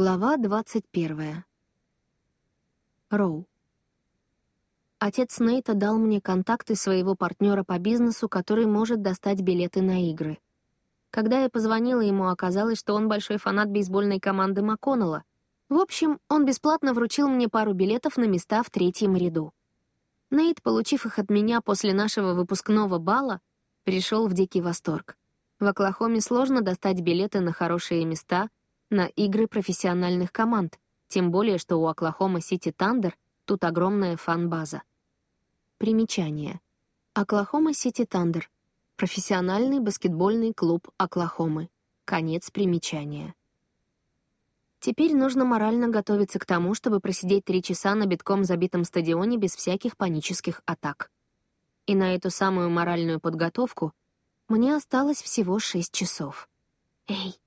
Глава 21. Роу. Отец Нейта дал мне контакты своего партнера по бизнесу, который может достать билеты на игры. Когда я позвонила ему, оказалось, что он большой фанат бейсбольной команды МакКоннелла. В общем, он бесплатно вручил мне пару билетов на места в третьем ряду. Нейт, получив их от меня после нашего выпускного бала, пришел в дикий восторг. В Оклахоме сложно достать билеты на хорошие места, на игры профессиональных команд, тем более, что у Оклахома Сити Тандер тут огромная фан-база. Примечание. Оклахома Сити Тандер — профессиональный баскетбольный клуб Оклахомы. Конец примечания. Теперь нужно морально готовиться к тому, чтобы просидеть три часа на битком забитом стадионе без всяких панических атак. И на эту самую моральную подготовку мне осталось всего шесть часов. «Эй,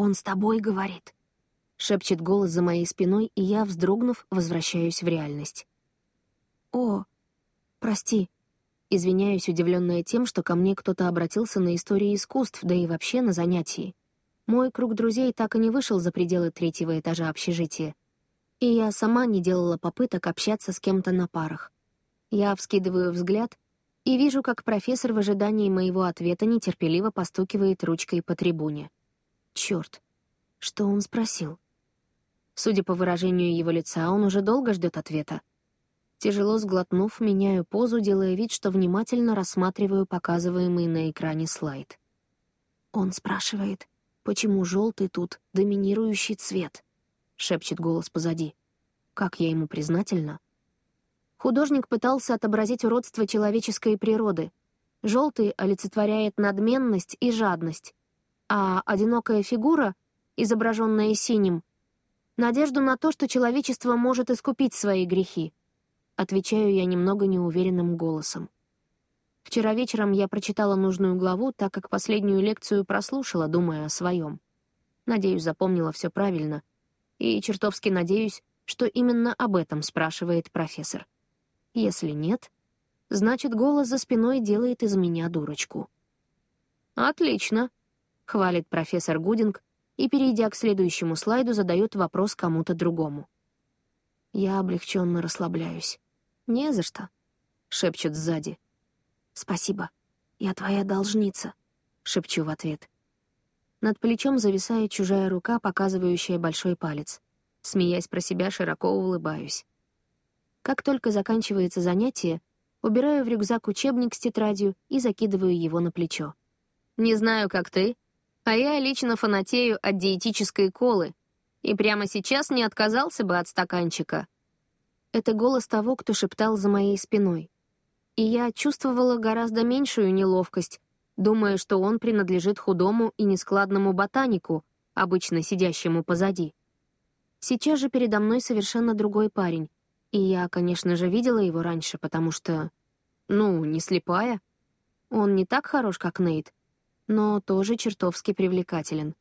он с тобой говорит», — шепчет голос за моей спиной, и я, вздрогнув, возвращаюсь в реальность. «О, прости», Извиняюсь, удивленная тем, что ко мне кто-то обратился на истории искусств, да и вообще на занятии. Мой круг друзей так и не вышел за пределы третьего этажа общежития. И я сама не делала попыток общаться с кем-то на парах. Я вскидываю взгляд и вижу, как профессор в ожидании моего ответа нетерпеливо постукивает ручкой по трибуне. Черт, что он спросил? Судя по выражению его лица, он уже долго ждет ответа. Тяжело сглотнув, меняю позу, делая вид, что внимательно рассматриваю показываемый на экране слайд. Он спрашивает, «Почему желтый тут доминирующий цвет?» — шепчет голос позади. Как я ему признательна. Художник пытался отобразить уродство человеческой природы. Желтый олицетворяет надменность и жадность, а одинокая фигура, изображенная синим, — надежду на то, что человечество может искупить свои грехи. Отвечаю я немного неуверенным голосом. Вчера вечером я прочитала нужную главу, так как последнюю лекцию прослушала, думая о своем. Надеюсь, запомнила все правильно. И чертовски надеюсь, что именно об этом спрашивает профессор. Если нет, значит, голос за спиной делает из меня дурочку. «Отлично», — хвалит профессор Гудинг и, перейдя к следующему слайду, задает вопрос кому-то другому. Я облегченно расслабляюсь. «Не за что», — шепчут сзади. «Спасибо. Я твоя должница», — шепчу в ответ. Над плечом зависает чужая рука, показывающая большой палец. Смеясь про себя, широко улыбаюсь. Как только заканчивается занятие, убираю в рюкзак учебник с тетрадью и закидываю его на плечо. «Не знаю, как ты, а я лично фанатею от диетической колы и прямо сейчас не отказался бы от стаканчика». Это голос того, кто шептал за моей спиной и я чувствовала гораздо меньшую неловкость, думая, что он принадлежит худому и нескладному ботанику, обычно сидящему позади. Сейчас же передо мной совершенно другой парень, и я, конечно же, видела его раньше, потому что... Ну, не слепая. Он не так хорош, как Нейт, но тоже чертовски привлекателен.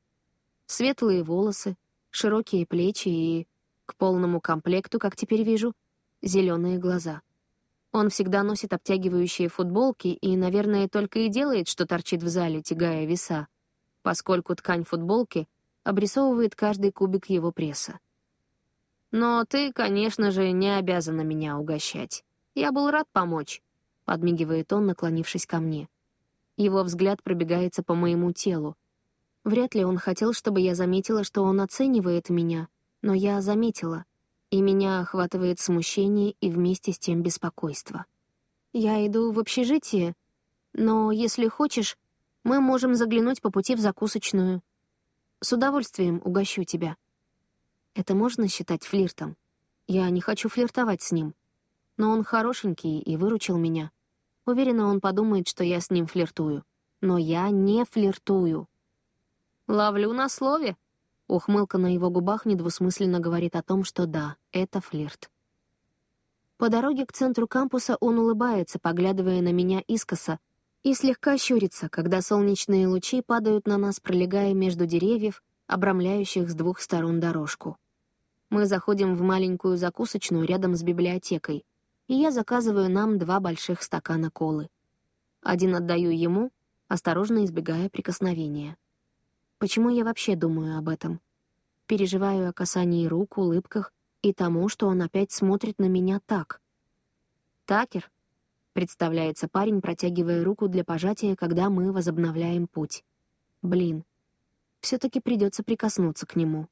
Светлые волосы, широкие плечи и, к полному комплекту, как теперь вижу, зеленые глаза — он всегда носит обтягивающие футболки и, наверное, только и делает, что торчит в зале, тягая веса, поскольку ткань футболки обрисовывает каждый кубик его пресса. «Но ты, конечно же, не обязана меня угощать. Я был рад помочь», — подмигивает он, наклонившись ко мне. Его взгляд пробегается по моему телу. Вряд ли он хотел, чтобы я заметила, что он оценивает меня, но я заметила и меня охватывает смущение и вместе с тем беспокойство. Я иду в общежитие, но, если хочешь, мы можем заглянуть по пути в закусочную. С удовольствием угощу тебя. Это можно считать флиртом? Я не хочу флиртовать с ним. Но он хорошенький и выручил меня. Уверена, он подумает, что я с ним флиртую. Но я не флиртую. «Ловлю на слове», Ухмылка на его губах недвусмысленно говорит о том, что да, это флирт. По дороге к центру кампуса он улыбается, поглядывая на меня искоса, и слегка щурится, когда солнечные лучи падают на нас, пролегая между деревьев, обрамляющих с двух сторон дорожку. Мы заходим в маленькую закусочную рядом с библиотекой, и я заказываю нам два больших стакана колы. Один отдаю ему, осторожно избегая прикосновения. Почему я вообще думаю об этом? Переживаю о касании рук, улыбках и тому, что он опять смотрит на меня так. «Такер», — представляется парень, протягивая руку для пожатия, когда мы возобновляем путь. Блин, все-таки придется прикоснуться к нему.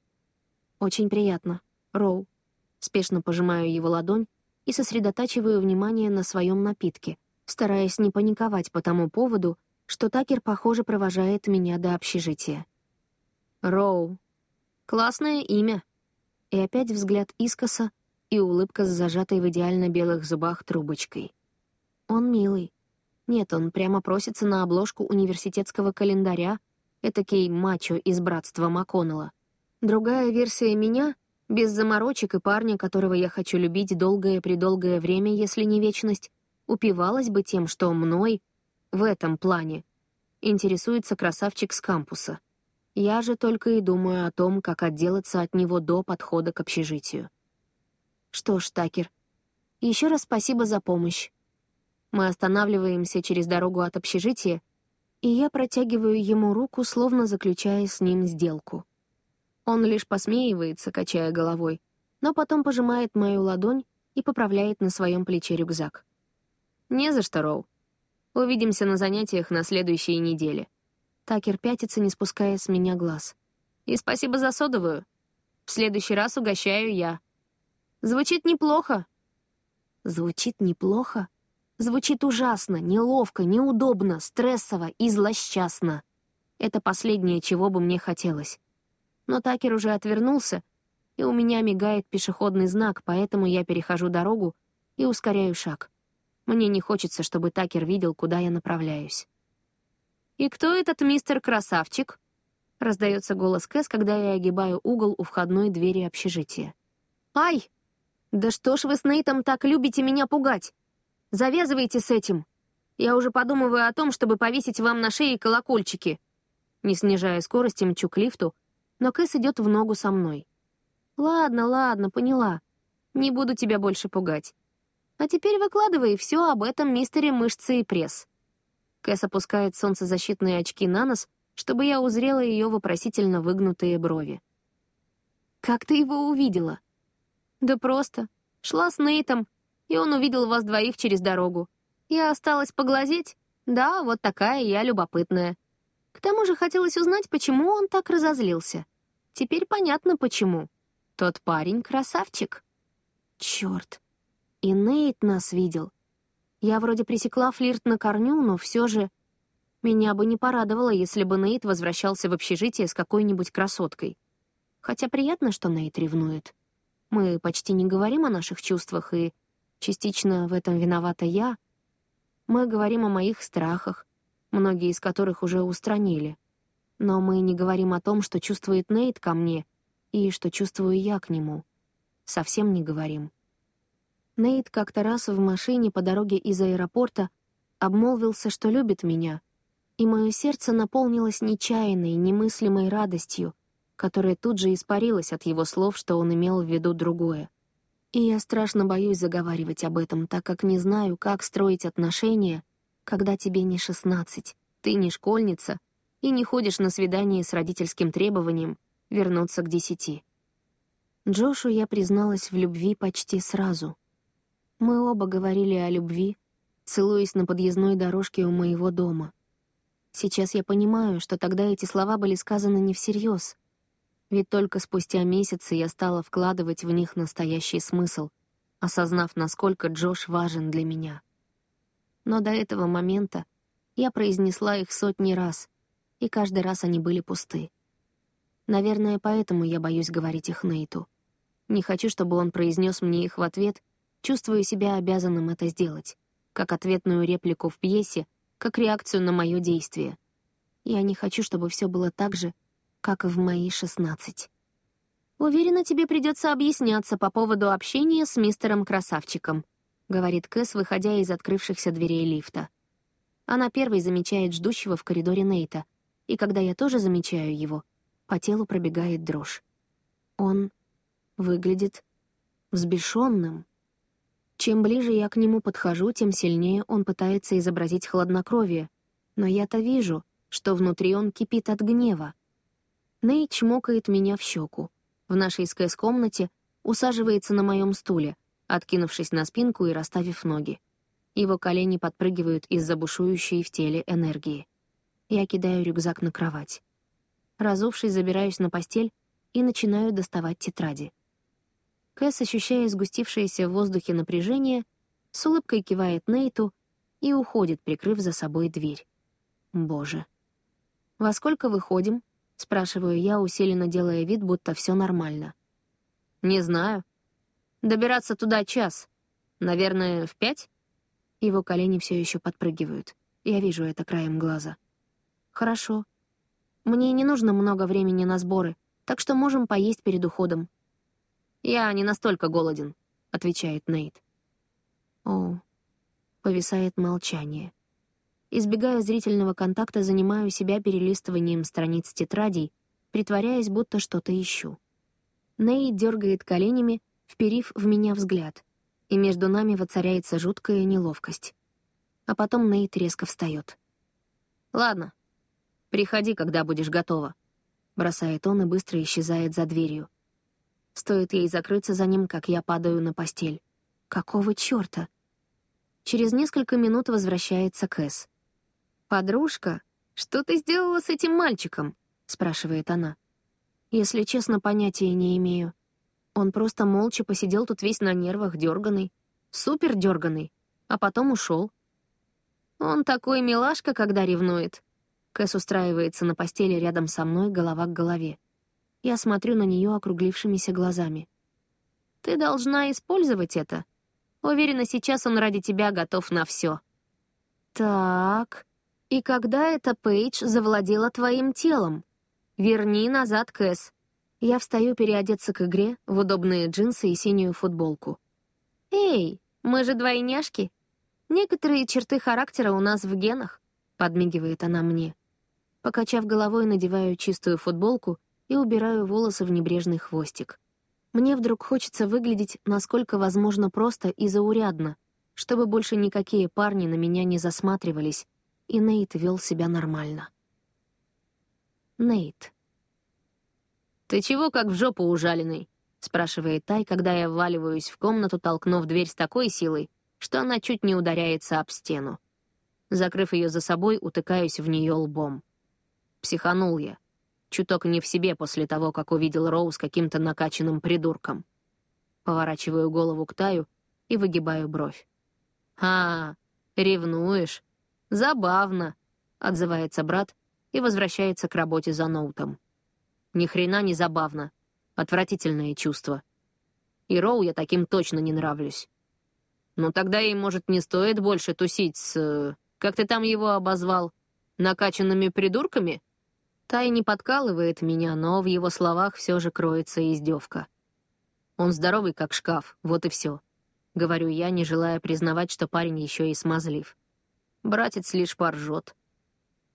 Очень приятно. Роу. Спешно пожимаю его ладонь и сосредотачиваю внимание на своем напитке, стараясь не паниковать по тому поводу, что Такер, похоже, провожает меня до общежития. Роу. Классное имя. И опять взгляд искоса и улыбка с зажатой в идеально белых зубах трубочкой. Он милый. Нет, он прямо просится на обложку университетского календаря, этакий мачо из братства МакКоннелла. Другая версия меня — без заморочек и парня, которого я хочу любить долгое-предолгое время, если не вечность, упивалась бы тем, что мной, в этом плане, интересуется красавчик с кампуса. Я же только и думаю о том, как отделаться от него до подхода к общежитию. Что ж, Такер, еще раз спасибо за помощь. Мы останавливаемся через дорогу от общежития, и я протягиваю ему руку, словно заключая с ним сделку. Он лишь посмеивается, качая головой, но потом пожимает мою ладонь и поправляет на своем плече рюкзак. «Не за что, Роу. Увидимся на занятиях на следующей неделе». Такер пятится, не спуская с меня глаз. «И спасибо за содовую. В следующий раз угощаю я». «Звучит неплохо». «Звучит неплохо?» Звучит ужасно, неловко, неудобно, стрессово и злосчастно. Это последнее, чего бы мне хотелось но Такер уже отвернулся, и у меня мигает пешеходный знак, поэтому я перехожу дорогу и ускоряю шаг. Мне не хочется, чтобы Такер видел, куда я направляюсь. «И кто этот мистер Красавчик?» — раздается голос Кэс, когда я огибаю угол у входной двери общежития. «Ай! Да что ж вы с Нейтом так любите меня пугать? Завязывайте с этим! Я уже подумываю о том, чтобы повесить вам на шее колокольчики!» Не снижая скорости, мчу к лифту — но Кэс идет в ногу со мной. «Ладно, ладно, поняла. Не буду тебя больше пугать. А теперь выкладывай все об этом мистере мышцы и пресс». Кэс опускает солнцезащитные очки на нос, чтобы я узрела ее вопросительно выгнутые брови. «Как ты его увидела?» «Да просто. Шла с Нейтом, и он увидел вас двоих через дорогу. Я осталась поглазеть? Да, вот такая я любопытная. К тому же хотелось узнать, почему он так разозлился. Теперь понятно, почему. Тот парень — красавчик. Черт. И Нейт нас видел. Я вроде пресекла флирт на корню, но все же... Меня бы не порадовало, если бы Нейт возвращался в общежитие с какой-нибудь красоткой. Хотя приятно, что Нейт ревнует. Мы почти не говорим о наших чувствах, и частично в этом виновата я. Мы говорим о моих страхах, многие из которых уже устранили. Но мы не говорим о том, что чувствует Нейт ко мне и что чувствую я к нему. Совсем не говорим. Нейт как-то раз в машине по дороге из аэропорта обмолвился, что любит меня, и мое сердце наполнилось нечаянной, немыслимой радостью, которая тут же испарилась от его слов, что он имел в виду другое. И я страшно боюсь заговаривать об этом, так как не знаю, как строить отношения — когда тебе не шестнадцать, ты не школьница и не ходишь на свидание с родительским требованием вернуться к десяти. Джошу я призналась в любви почти сразу. Мы оба говорили о любви, целуясь на подъездной дорожке у моего дома. Сейчас я понимаю, что тогда эти слова были сказаны не всерьез, ведь только спустя месяцы я стала вкладывать в них настоящий смысл, осознав, насколько Джош важен для меня но до этого момента я произнесла их сотни раз, и каждый раз они были пусты. Наверное, поэтому я боюсь говорить их Нейту. Не хочу, чтобы он произнес мне их в ответ, чувствую себя обязанным это сделать, как ответную реплику в пьесе, как реакцию на мое действие. Я не хочу, чтобы все было так же, как и в мои шестнадцать. Уверена, тебе придется объясняться по поводу общения с мистером Красавчиком —— говорит Кэс, выходя из открывшихся дверей лифта. Она первой замечает ждущего в коридоре Нейта, и когда я тоже замечаю его, по телу пробегает дрожь. Он выглядит взбешенным. Чем ближе я к нему подхожу, тем сильнее он пытается изобразить хладнокровие, но я-то вижу, что внутри он кипит от гнева. Нейт чмокает меня в щеку, в нашей с комнате, усаживается на моем стуле, откинувшись на спинку и расставив ноги. Его колени подпрыгивают из-за бушующей в теле энергии. Я кидаю рюкзак на кровать. Разувшись, забираюсь на постель и начинаю доставать тетради. Кэс, ощущая сгустившееся в воздухе напряжение, с улыбкой кивает Нейту и уходит, прикрыв за собой дверь. Боже. «Во сколько выходим?» — спрашиваю я, усиленно делая вид, будто все нормально. «Не знаю. Добираться туда час. Наверное, в пять?» Его колени все еще подпрыгивают. Я вижу это краем глаза. «Хорошо. Мне не нужно много времени на сборы, так что можем поесть перед уходом». «Я не настолько голоден», — отвечает Нейт. О, повисает молчание. Избегая зрительного контакта, занимаю себя перелистыванием страниц тетрадей, притворяясь, будто что-то ищу. Нейт дергает коленями, вперив в меня взгляд, и между нами воцаряется жуткая неловкость. А потом Нейт резко встает. «Ладно, приходи, когда будешь готова», — бросает он и быстро исчезает за дверью. Стоит ей закрыться за ним, как я падаю на постель. Какого чёрта? Через несколько минут возвращается Кэс. «Подружка, что ты сделала с этим мальчиком?» — спрашивает она. Если честно, понятия не имею. Он просто молча посидел тут весь на нервах, дерганый, супер дерганый, а потом ушел. Он такой милашка, когда ревнует. Кэс устраивается на постели рядом со мной, голова к голове. Я смотрю на нее округлившимися глазами. «Ты должна использовать это. Уверена, сейчас он ради тебя готов на все. «Так, и когда эта Пейдж завладела твоим телом? Верни назад Кэс». Я встаю переодеться к игре в удобные джинсы и синюю футболку. «Эй, мы же двойняшки. Некоторые черты характера у нас в генах», — подмигивает она мне. Покачав головой, надеваю чистую футболку и убираю волосы в небрежный хвостик. Мне вдруг хочется выглядеть, насколько возможно, просто и заурядно, чтобы больше никакие парни на меня не засматривались, и Нейт вел себя нормально. Нейт. «Ты чего как в жопу ужаленный?» — спрашивает Тай, когда я вваливаюсь в комнату, толкнув дверь с такой силой, что она чуть не ударяется об стену. Закрыв ее за собой, утыкаюсь в нее лбом. Психанул я. Чуток не в себе после того, как увидел Роу с каким-то накачанным придурком. Поворачиваю голову к Таю и выгибаю бровь. «А, ревнуешь? Забавно», — отзывается брат и возвращается к работе за ноутом. Ни хрена не забавно. Отвратительное чувство. И Роу я таким точно не нравлюсь. Ну тогда ей, может, не стоит больше тусить с... Как ты там его обозвал? Накачанными придурками? Тай не подкалывает меня, но в его словах все же кроется издевка. Он здоровый, как шкаф, вот и все. Говорю я, не желая признавать, что парень еще и смазлив. Братец лишь поржет.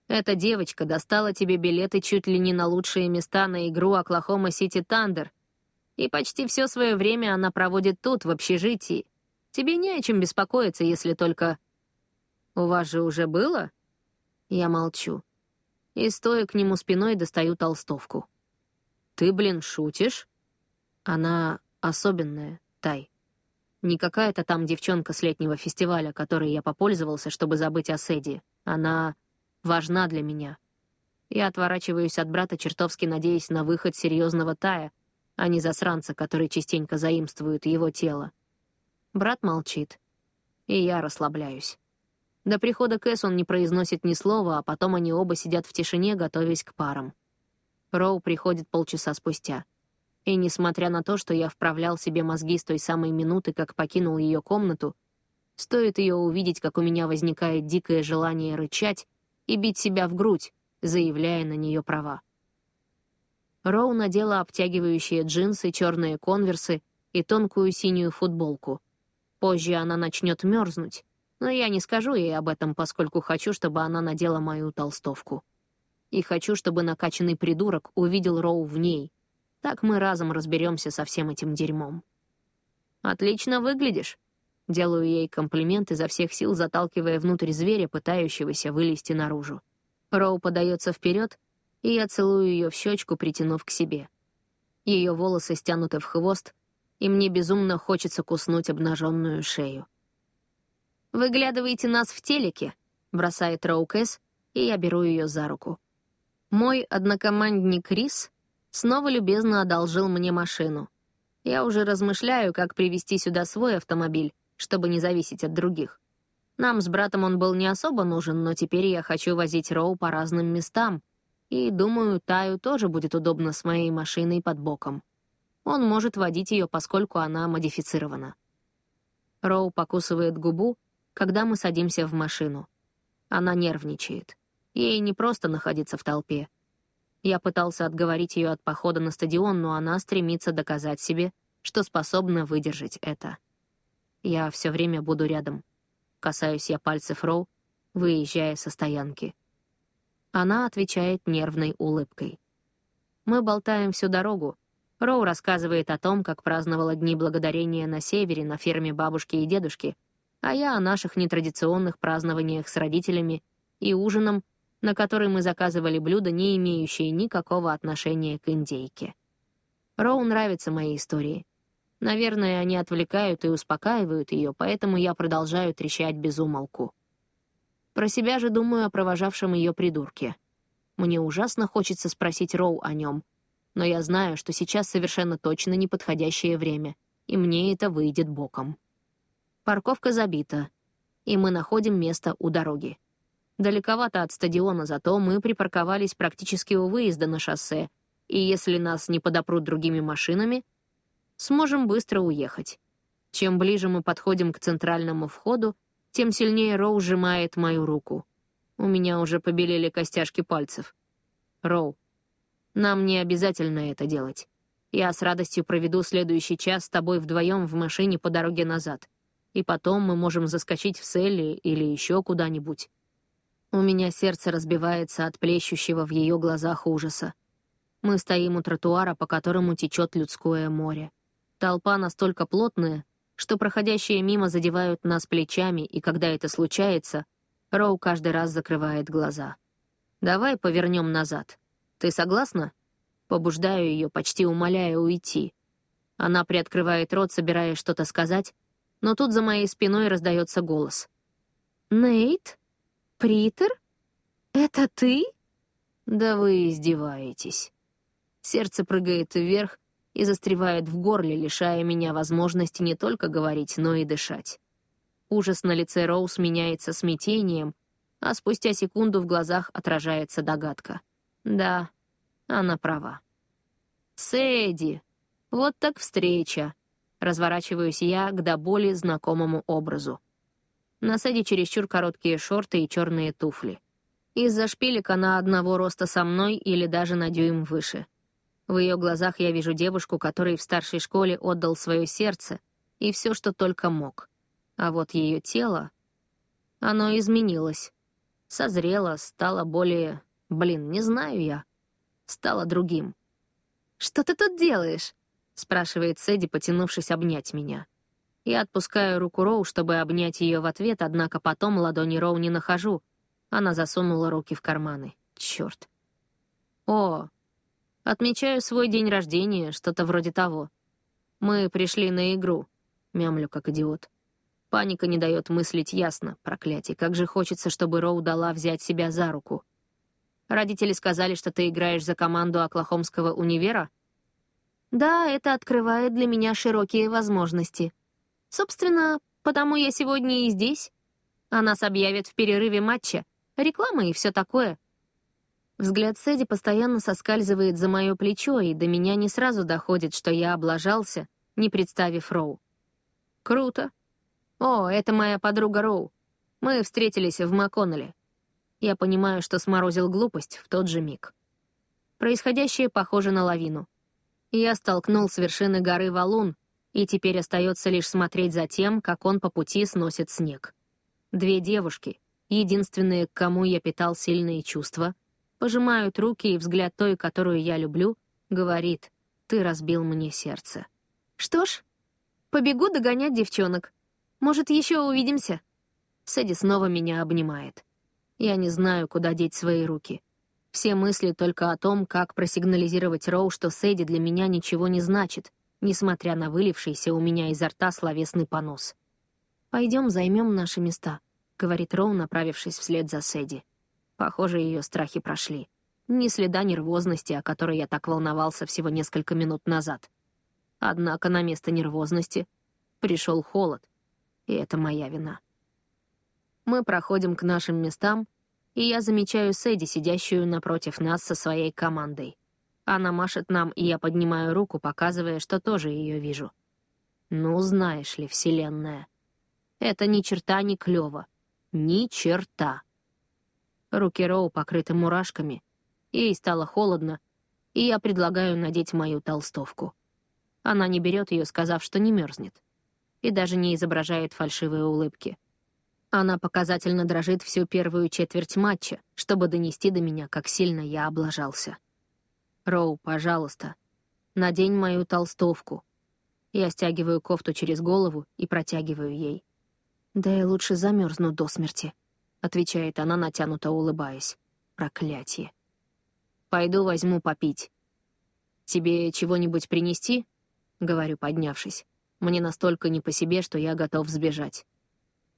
Эта девочка достала тебе билеты чуть ли не на лучшие места на игру Оклахома Сити Тандер. И почти все свое время она проводит тут, в общежитии. Тебе не о чем беспокоиться, если только... У вас же уже было? Я молчу и, стоя к нему спиной, достаю толстовку. «Ты, блин, шутишь?» «Она особенная, Тай. Не какая-то там девчонка с летнего фестиваля, которой я попользовался, чтобы забыть о Сэдди. Она важна для меня. Я отворачиваюсь от брата, чертовски надеясь на выход серьезного Тая, а не засранца, который частенько заимствует его тело. Брат молчит, и я расслабляюсь. До прихода Кэс он не произносит ни слова, а потом они оба сидят в тишине, готовясь к парам. Роу приходит полчаса спустя. И несмотря на то, что я вправлял себе мозги с той самой минуты, как покинул ее комнату, стоит ее увидеть, как у меня возникает дикое желание рычать и бить себя в грудь, заявляя на нее права. Роу надела обтягивающие джинсы, черные конверсы и тонкую синюю футболку. Позже она начнет мерзнуть, но я не скажу ей об этом, поскольку хочу, чтобы она надела мою толстовку. И хочу, чтобы накачанный придурок увидел Роу в ней. Так мы разом разберемся со всем этим дерьмом. «Отлично выглядишь», — делаю ей комплимент изо всех сил, заталкивая внутрь зверя, пытающегося вылезти наружу. Роу подается вперед, и я целую ее в щечку, притянув к себе. Ее волосы стянуты в хвост, и мне безумно хочется куснуть обнаженную шею. «Выглядываете нас в телеке», — бросает Роукэс, и я беру ее за руку. Мой однокомандник Рис снова любезно одолжил мне машину. Я уже размышляю, как привезти сюда свой автомобиль, чтобы не зависеть от других. Нам с братом он был не особо нужен, но теперь я хочу возить Роу по разным местам, и, думаю, Таю тоже будет удобно с моей машиной под боком. Он может водить ее, поскольку она модифицирована. Роу покусывает губу, когда мы садимся в машину. Она нервничает. Ей не просто находиться в толпе. Я пытался отговорить ее от похода на стадион, но она стремится доказать себе, что способна выдержать это. Я все время буду рядом. Касаюсь я пальцев Роу, выезжая со стоянки. Она отвечает нервной улыбкой. Мы болтаем всю дорогу. Роу рассказывает о том, как праздновала Дни Благодарения на севере, на ферме бабушки и дедушки, а я о наших нетрадиционных празднованиях с родителями и ужином, на который мы заказывали блюда, не имеющие никакого отношения к индейке. Роу нравятся мои истории. Наверное, они отвлекают и успокаивают ее, поэтому я продолжаю трещать без умолку. Про себя же думаю о провожавшем ее придурке. Мне ужасно хочется спросить Роу о нем, но я знаю, что сейчас совершенно точно неподходящее время, и мне это выйдет боком. Парковка забита, и мы находим место у дороги. Далековато от стадиона, зато мы припарковались практически у выезда на шоссе, и если нас не подопрут другими машинами, сможем быстро уехать. Чем ближе мы подходим к центральному входу, тем сильнее Роу сжимает мою руку. У меня уже побелели костяшки пальцев. Роу, нам не обязательно это делать. Я с радостью проведу следующий час с тобой вдвоем в машине по дороге назад. И потом мы можем заскочить в Селли или еще куда-нибудь. У меня сердце разбивается от плещущего в ее глазах ужаса. Мы стоим у тротуара, по которому течет людское море. Толпа настолько плотная, что проходящие мимо задевают нас плечами, и когда это случается, Роу каждый раз закрывает глаза. «Давай повернем назад. Ты согласна?» Побуждаю ее, почти умоляя уйти. Она приоткрывает рот, собираясь что-то сказать, но тут за моей спиной раздается голос. «Нейт? Притер? Это ты?» «Да вы издеваетесь». Сердце прыгает вверх, и застревает в горле, лишая меня возможности не только говорить, но и дышать. Ужас на лице Роуз меняется смятением, а спустя секунду в глазах отражается догадка. Да, она права. «Сэдди! Вот так встреча!» Разворачиваюсь я к до боли знакомому образу. На Сэдди чересчур короткие шорты и черные туфли. Из-за шпилек она одного роста со мной или даже на дюйм выше — в ее глазах я вижу девушку, которой в старшей школе отдал свое сердце и все, что только мог. А вот ее тело... Оно изменилось. Созрело, стало более... Блин, не знаю я. Стало другим. «Что ты тут делаешь?» — спрашивает Сэдди, потянувшись обнять меня. Я отпускаю руку Роу, чтобы обнять ее в ответ, однако потом ладони Роу не нахожу. Она засунула руки в карманы. Черт. «О, Отмечаю свой день рождения, что-то вроде того. Мы пришли на игру. Мямлю, как идиот. Паника не дает мыслить ясно, проклятие. Как же хочется, чтобы Роу дала взять себя за руку. Родители сказали, что ты играешь за команду Оклахомского универа? Да, это открывает для меня широкие возможности. Собственно, потому я сегодня и здесь. А нас объявят в перерыве матча. Реклама и все такое. Взгляд Сэдди постоянно соскальзывает за мое плечо, и до меня не сразу доходит, что я облажался, не представив Роу. «Круто. О, это моя подруга Роу. Мы встретились в МакКоннелле. Я понимаю, что сморозил глупость в тот же миг. Происходящее похоже на лавину. Я столкнул с вершины горы валун, и теперь остается лишь смотреть за тем, как он по пути сносит снег. Две девушки, единственные, к кому я питал сильные чувства — пожимают руки, и взгляд той, которую я люблю, говорит, «Ты разбил мне сердце». «Что ж, побегу догонять девчонок. Может, еще увидимся?» Сэдди снова меня обнимает. Я не знаю, куда деть свои руки. Все мысли только о том, как просигнализировать Роу, что Сэдди для меня ничего не значит, несмотря на вылившийся у меня изо рта словесный понос. «Пойдем займем наши места», — говорит Роу, направившись вслед за Сэдди. Похоже, ее страхи прошли. Ни следа нервозности, о которой я так волновался всего несколько минут назад. Однако на место нервозности пришел холод, и это моя вина. Мы проходим к нашим местам, и я замечаю Сэдди, сидящую напротив нас со своей командой. Она машет нам, и я поднимаю руку, показывая, что тоже ее вижу. Ну, знаешь ли, Вселенная. Это ни черта не клёво. Ни черта. Руки Роу покрыты мурашками. Ей стало холодно, и я предлагаю надеть мою толстовку. Она не берет ее, сказав, что не мерзнет. И даже не изображает фальшивые улыбки. Она показательно дрожит всю первую четверть матча, чтобы донести до меня, как сильно я облажался. «Роу, пожалуйста, надень мою толстовку». Я стягиваю кофту через голову и протягиваю ей. «Да я лучше замерзну до смерти», — отвечает она, натянуто улыбаясь. «Проклятие». «Пойду возьму попить». «Тебе чего-нибудь принести?» — говорю, поднявшись. Мне настолько не по себе, что я готов сбежать.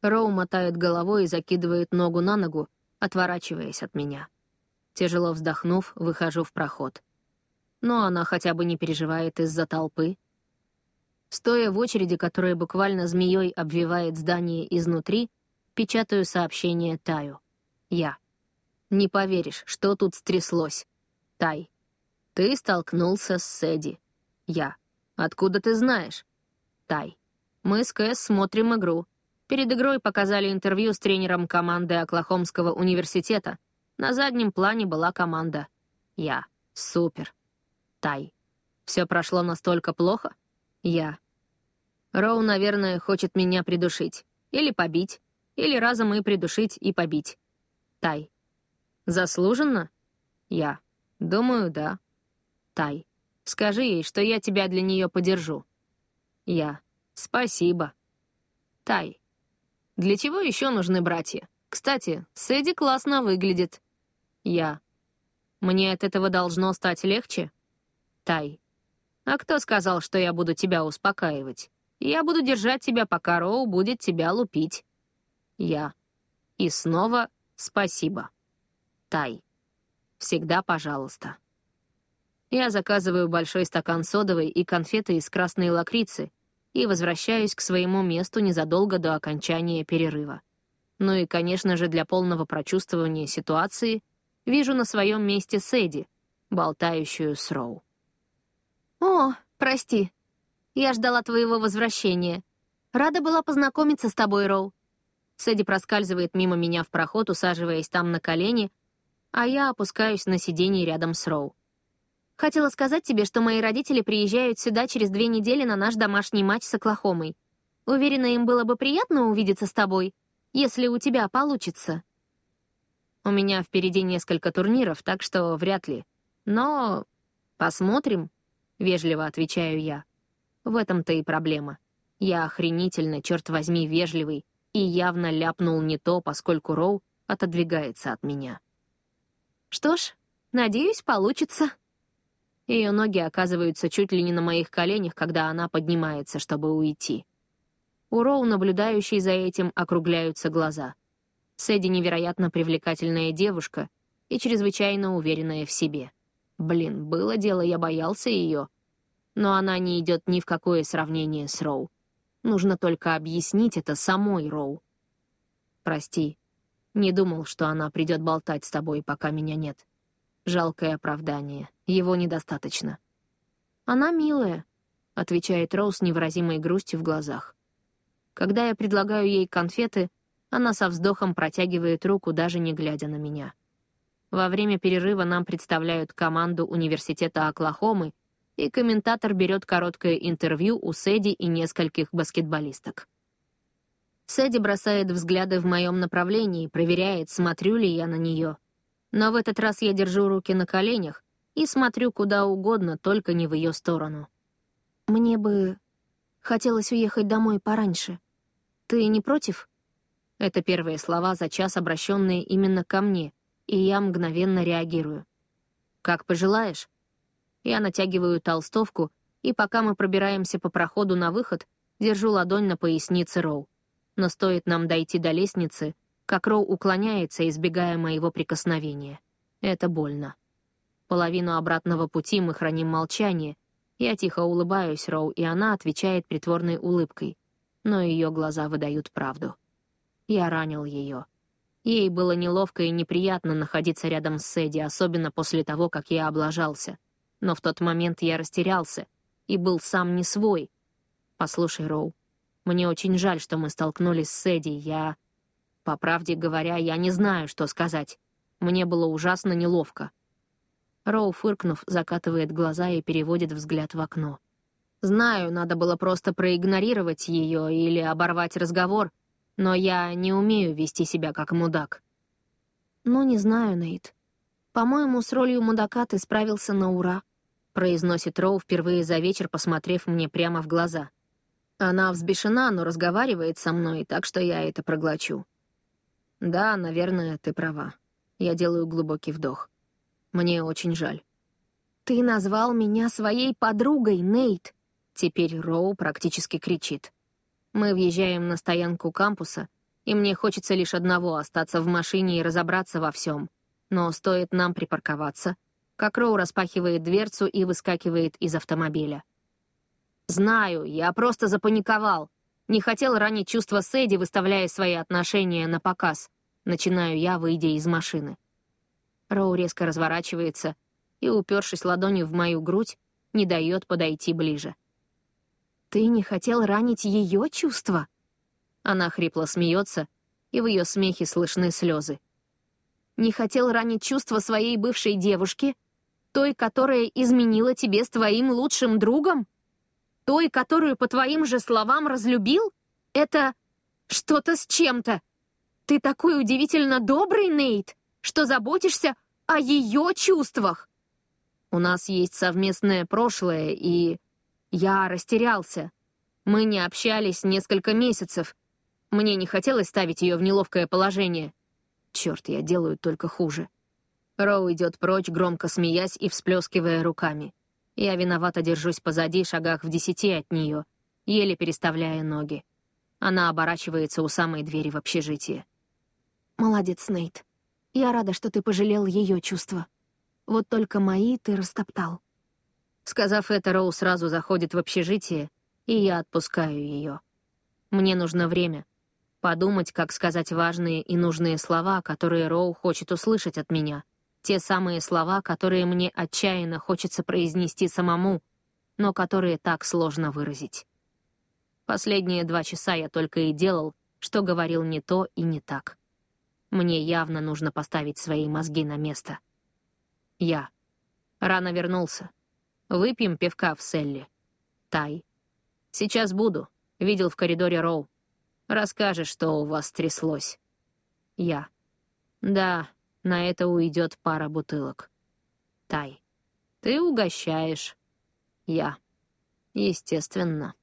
Роу мотает головой и закидывает ногу на ногу, отворачиваясь от меня. Тяжело вздохнув, выхожу в проход. Но она хотя бы не переживает из-за толпы. Стоя в очереди, которая буквально змеей обвивает здание изнутри, печатаю сообщение Таю. Я. Не поверишь, что тут стряслось. Тай. Ты столкнулся с Сэдди. Я. Откуда ты знаешь? Тай. Мы с Кэс смотрим игру. Перед игрой показали интервью с тренером команды Оклахомского университета. На заднем плане была команда. Я. Супер. Тай. Все прошло настолько плохо? Я. Роу, наверное, хочет меня придушить. Или побить. Или разом и придушить, и побить. Тай. Заслуженно? Я. Думаю, да. Тай. Скажи ей, что я тебя для нее подержу. Я. Спасибо. Тай. Для чего еще нужны братья? Кстати, Сэдди классно выглядит. Я. Мне от этого должно стать легче? Тай. А кто сказал, что я буду тебя успокаивать? Я буду держать тебя, пока Роу будет тебя лупить. Я. И снова спасибо. Тай. Всегда пожалуйста. Я заказываю большой стакан содовой и конфеты из красной лакрицы, и возвращаюсь к своему месту незадолго до окончания перерыва. Ну и, конечно же, для полного прочувствования ситуации вижу на своем месте Сэдди, болтающую с Роу. «О, прости. Я ждала твоего возвращения. Рада была познакомиться с тобой, Роу». Сэдди проскальзывает мимо меня в проход, усаживаясь там на колени, а я опускаюсь на сиденье рядом с Роу. Хотела сказать тебе, что мои родители приезжают сюда через две недели на наш домашний матч с Оклахомой. Уверена, им было бы приятно увидеться с тобой, если у тебя получится. У меня впереди несколько турниров, так что вряд ли. Но посмотрим, — вежливо отвечаю я. В этом-то и проблема. Я охренительно, черт возьми, вежливый, и явно ляпнул не то, поскольку Роу отодвигается от меня. Что ж, надеюсь, получится. Ее ноги оказываются чуть ли не на моих коленях, когда она поднимается, чтобы уйти. У Роу, наблюдающей за этим, округляются глаза. Сэдди невероятно привлекательная девушка и чрезвычайно уверенная в себе. Блин, было дело, я боялся ее. Но она не идет ни в какое сравнение с Роу. Нужно только объяснить это самой Роу. Прости. Не думал, что она придет болтать с тобой, пока меня нет. Жалкое оправдание. Его недостаточно. «Она милая», — отвечает Роуз с невыразимой грустью в глазах. Когда я предлагаю ей конфеты, она со вздохом протягивает руку, даже не глядя на меня. Во время перерыва нам представляют команду Университета Оклахомы, и комментатор берет короткое интервью у Сэдди и нескольких баскетболисток. Сэдди бросает взгляды в моем направлении, проверяет, смотрю ли я на нее. Но в этот раз я держу руки на коленях и смотрю куда угодно, только не в ее сторону. «Мне бы хотелось уехать домой пораньше. Ты не против?» Это первые слова за час, обращенные именно ко мне, и я мгновенно реагирую. «Как пожелаешь». Я натягиваю толстовку, и пока мы пробираемся по проходу на выход, держу ладонь на пояснице Роу. Но стоит нам дойти до лестницы, как Роу уклоняется, избегая моего прикосновения. Это больно. Половину обратного пути мы храним молчание. Я тихо улыбаюсь Роу, и она отвечает притворной улыбкой. Но ее глаза выдают правду. Я ранил ее. Ей было неловко и неприятно находиться рядом с Эдди, особенно после того, как я облажался. Но в тот момент я растерялся и был сам не свой. Послушай, Роу, мне очень жаль, что мы столкнулись с Эдди. Я... По правде говоря, я не знаю, что сказать. Мне было ужасно неловко. Роу, фыркнув, закатывает глаза и переводит взгляд в окно. Знаю, надо было просто проигнорировать ее или оборвать разговор, но я не умею вести себя как мудак. Ну, не знаю, Нейт. По-моему, с ролью мудака ты справился на ура, произносит Роу впервые за вечер, посмотрев мне прямо в глаза. Она взбешена, но разговаривает со мной, так что я это проглочу. Да, наверное, ты права. Я делаю глубокий вдох. Мне очень жаль. Ты назвал меня своей подругой, Нейт. Теперь Роу практически кричит. Мы въезжаем на стоянку кампуса, и мне хочется лишь одного — остаться в машине и разобраться во всем. Но стоит нам припарковаться, как Роу распахивает дверцу и выскакивает из автомобиля. «Знаю, я просто запаниковал. Не хотел ранить чувства Сэдди, выставляя свои отношения на показ. Начинаю я, выйдя из машины. Роу резко разворачивается и, упершись ладонью в мою грудь, не дает подойти ближе. «Ты не хотел ранить ее чувства?» Она хрипло смеется, и в ее смехе слышны слезы. «Не хотел ранить чувства своей бывшей девушки, той, которая изменила тебе с твоим лучшим другом? Той, которую, по твоим же словам, разлюбил? Это что-то с чем-то. Ты такой удивительно добрый, Нейт, что заботишься о ее чувствах. У нас есть совместное прошлое, и я растерялся. Мы не общались несколько месяцев. Мне не хотелось ставить ее в неловкое положение. Черт, я делаю только хуже. Роу идет прочь, громко смеясь и всплескивая руками. Я виновато держусь позади, шагах в десяти от нее, еле переставляя ноги. Она оборачивается у самой двери в общежитие. «Молодец, Нейт. Я рада, что ты пожалел ее чувства. Вот только мои ты растоптал». Сказав это, Роу сразу заходит в общежитие, и я отпускаю ее. Мне нужно время. Подумать, как сказать важные и нужные слова, которые Роу хочет услышать от меня. Те самые слова, которые мне отчаянно хочется произнести самому, но которые так сложно выразить. Последние два часа я только и делал, что говорил не то и не так. Мне явно нужно поставить свои мозги на место. Я. Рано вернулся. Выпьем пивка в Селли. Тай. Сейчас буду. Видел в коридоре Роу. Расскажешь, что у вас тряслось. Я. Да, на это уйдет пара бутылок. Тай. Ты угощаешь. Я. Естественно.